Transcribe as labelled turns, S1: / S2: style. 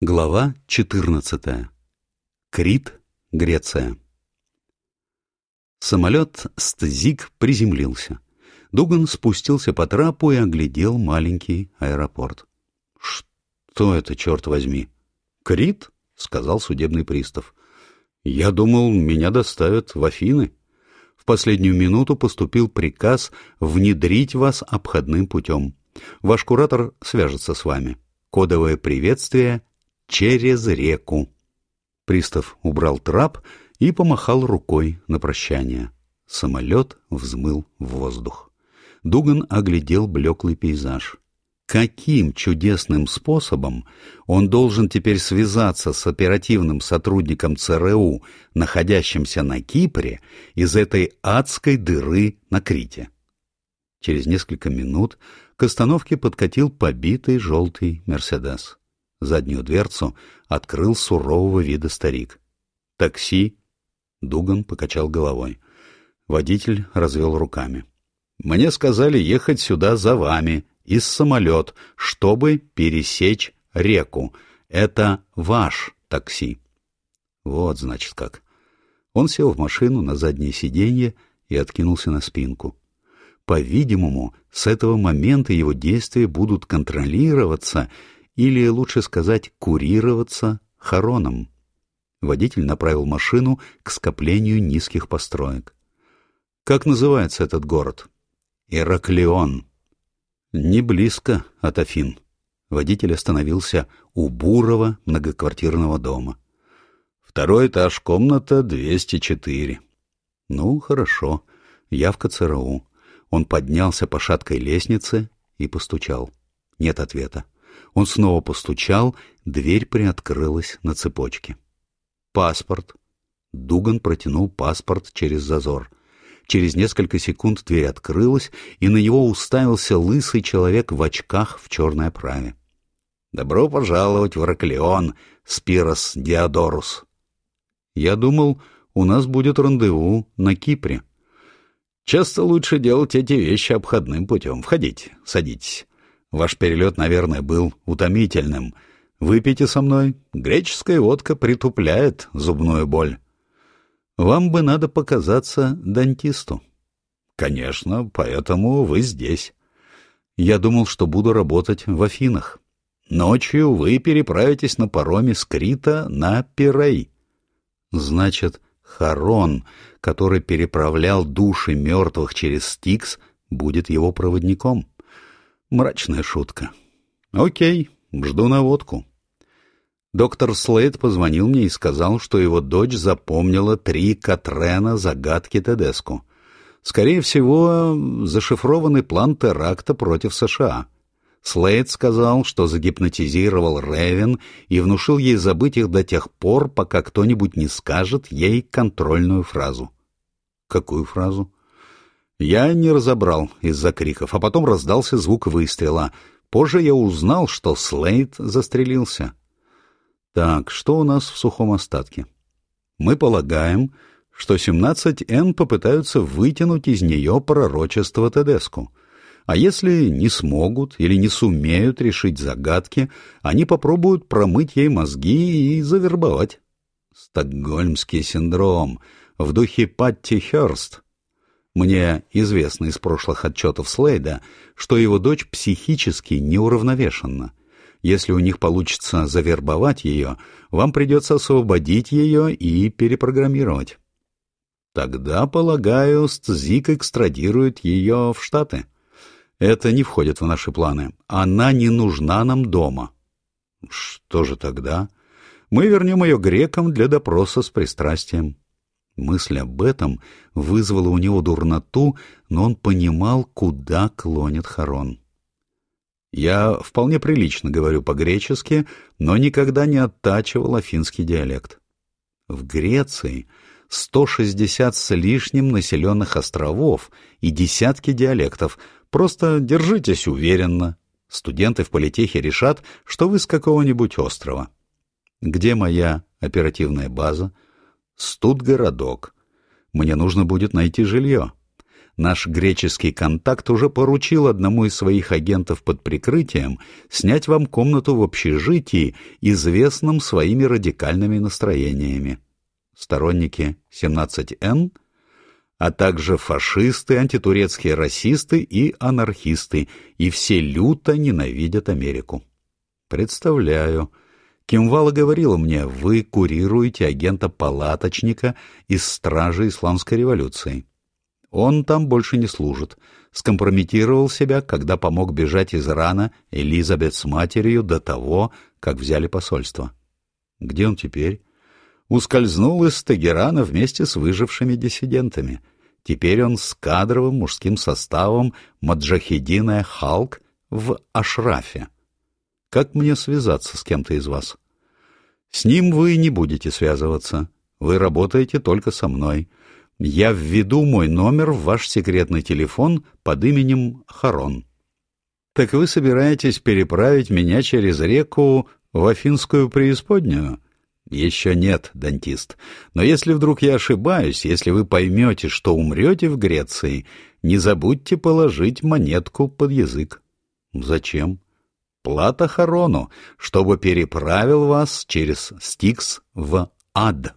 S1: Глава 14. Крит, Греция. Самолет «Стзик» приземлился. Дуган спустился по трапу и оглядел маленький аэропорт. «Что это, черт возьми?» «Крит?» — сказал судебный пристав. «Я думал, меня доставят в Афины. В последнюю минуту поступил приказ внедрить вас обходным путем. Ваш куратор свяжется с вами. Кодовое приветствие — через реку. Пристав убрал трап и помахал рукой на прощание. Самолет взмыл в воздух. Дуган оглядел блеклый пейзаж. Каким чудесным способом он должен теперь связаться с оперативным сотрудником ЦРУ, находящимся на Кипре, из этой адской дыры на Крите? Через несколько минут к остановке подкатил побитый желтый «Мерседес». Заднюю дверцу открыл сурового вида старик. «Такси?» Дуган покачал головой. Водитель развел руками. «Мне сказали ехать сюда за вами, из самолет, чтобы пересечь реку. Это ваш такси». «Вот, значит, как». Он сел в машину на заднее сиденье и откинулся на спинку. По-видимому, с этого момента его действия будут контролироваться или, лучше сказать, курироваться хороном. Водитель направил машину к скоплению низких построек. «Как называется этот город?» «Ираклион». «Не близко от Афин». Водитель остановился у бурого многоквартирного дома. «Второй этаж, комната 204». «Ну, хорошо. Явка ЦРУ». Он поднялся по шаткой лестнице и постучал. Нет ответа. Он снова постучал, дверь приоткрылась на цепочке. «Паспорт». Дуган протянул паспорт через зазор. Через несколько секунд дверь открылась, и на него уставился лысый человек в очках в черной оправе. «Добро пожаловать в Раклеон, Спирос Диодорус!» «Я думал, у нас будет рандеву на Кипре». «Часто лучше делать эти вещи обходным путем. Входите, садитесь. Ваш перелет, наверное, был утомительным. Выпейте со мной. Греческая водка притупляет зубную боль. Вам бы надо показаться дантисту. Конечно, поэтому вы здесь. Я думал, что буду работать в Афинах. Ночью вы переправитесь на пароме с Крита на Пирей. Значит, Харон, который переправлял души мертвых через Стикс, будет его проводником. Мрачная шутка. Окей, жду наводку. Доктор Слейд позвонил мне и сказал, что его дочь запомнила три Катрена загадки Тедеску. Скорее всего, зашифрованный план теракта против США. Слейд сказал, что загипнотизировал Ревен и внушил ей забыть их до тех пор, пока кто-нибудь не скажет ей контрольную фразу. Какую фразу? Я не разобрал из-за криков, а потом раздался звук выстрела. Позже я узнал, что Слейд застрелился. Так, что у нас в сухом остатке? Мы полагаем, что 17Н попытаются вытянуть из нее пророчество Тедеску. А если не смогут или не сумеют решить загадки, они попробуют промыть ей мозги и завербовать. Стокгольмский синдром в духе Патти Хёрст. Мне известно из прошлых отчетов Слейда, что его дочь психически неуравновешена. Если у них получится завербовать ее, вам придется освободить ее и перепрограммировать. Тогда, полагаю, Стзик экстрадирует ее в Штаты. Это не входит в наши планы. Она не нужна нам дома. Что же тогда? Мы вернем ее грекам для допроса с пристрастием. Мысль об этом вызвала у него дурноту, но он понимал, куда клонит Харон. Я вполне прилично говорю по-гречески, но никогда не оттачивал афинский диалект. В Греции 160 с лишним населенных островов и десятки диалектов. Просто держитесь уверенно. Студенты в политехе решат, что вы с какого-нибудь острова. Где моя оперативная база? Студгородок. Мне нужно будет найти жилье. Наш греческий контакт уже поручил одному из своих агентов под прикрытием снять вам комнату в общежитии, известном своими радикальными настроениями. Сторонники 17Н, а также фашисты, антитурецкие расисты и анархисты, и все люто ненавидят Америку. Представляю. Кимвала говорила мне, вы курируете агента-палаточника из Стражи Исламской революции. Он там больше не служит. Скомпрометировал себя, когда помог бежать из Ирана Элизабет с матерью до того, как взяли посольство. Где он теперь? Ускользнул из Тегерана вместе с выжившими диссидентами. Теперь он с кадровым мужским составом Маджахедина Халк в Ашрафе. Как мне связаться с кем-то из вас? С ним вы не будете связываться. Вы работаете только со мной. — я введу мой номер в ваш секретный телефон под именем Харон. Так вы собираетесь переправить меня через реку в Афинскую преисподнюю? Еще нет, дантист. Но если вдруг я ошибаюсь, если вы поймете, что умрете в Греции, не забудьте положить монетку под язык. Зачем? Плата Харону, чтобы переправил вас через Стикс в ад.